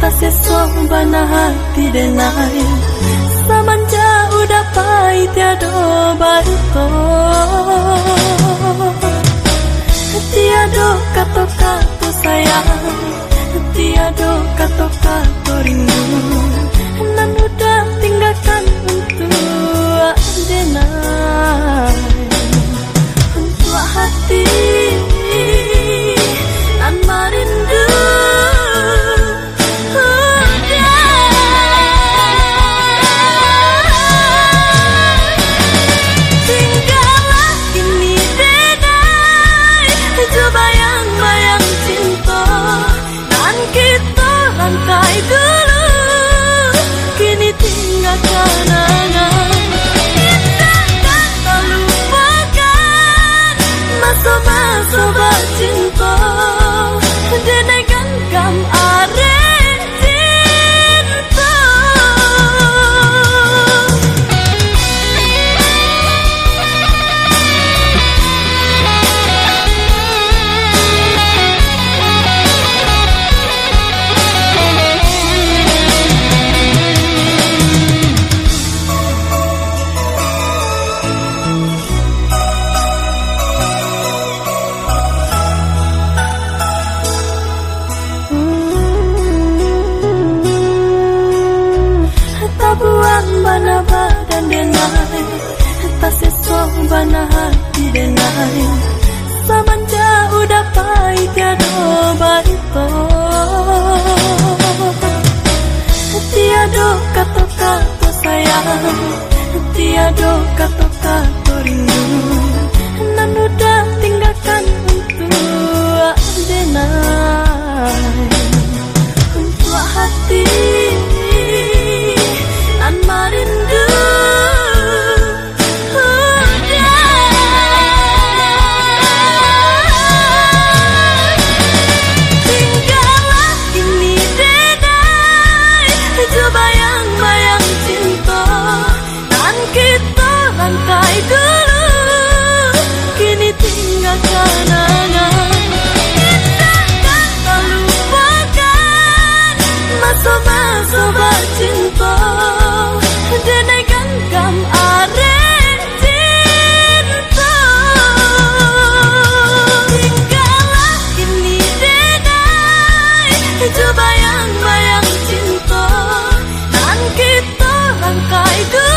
Tase sombana hati denai saman udah pai tiada barito Tiada kata-kata sayang. Tiada kata badan denai Tasnya sobanah di denai Samanja udah pai itu. baito Tiada kata-kata sayang. Tiada kata-kata rindu. Nan udah tinggalkan I.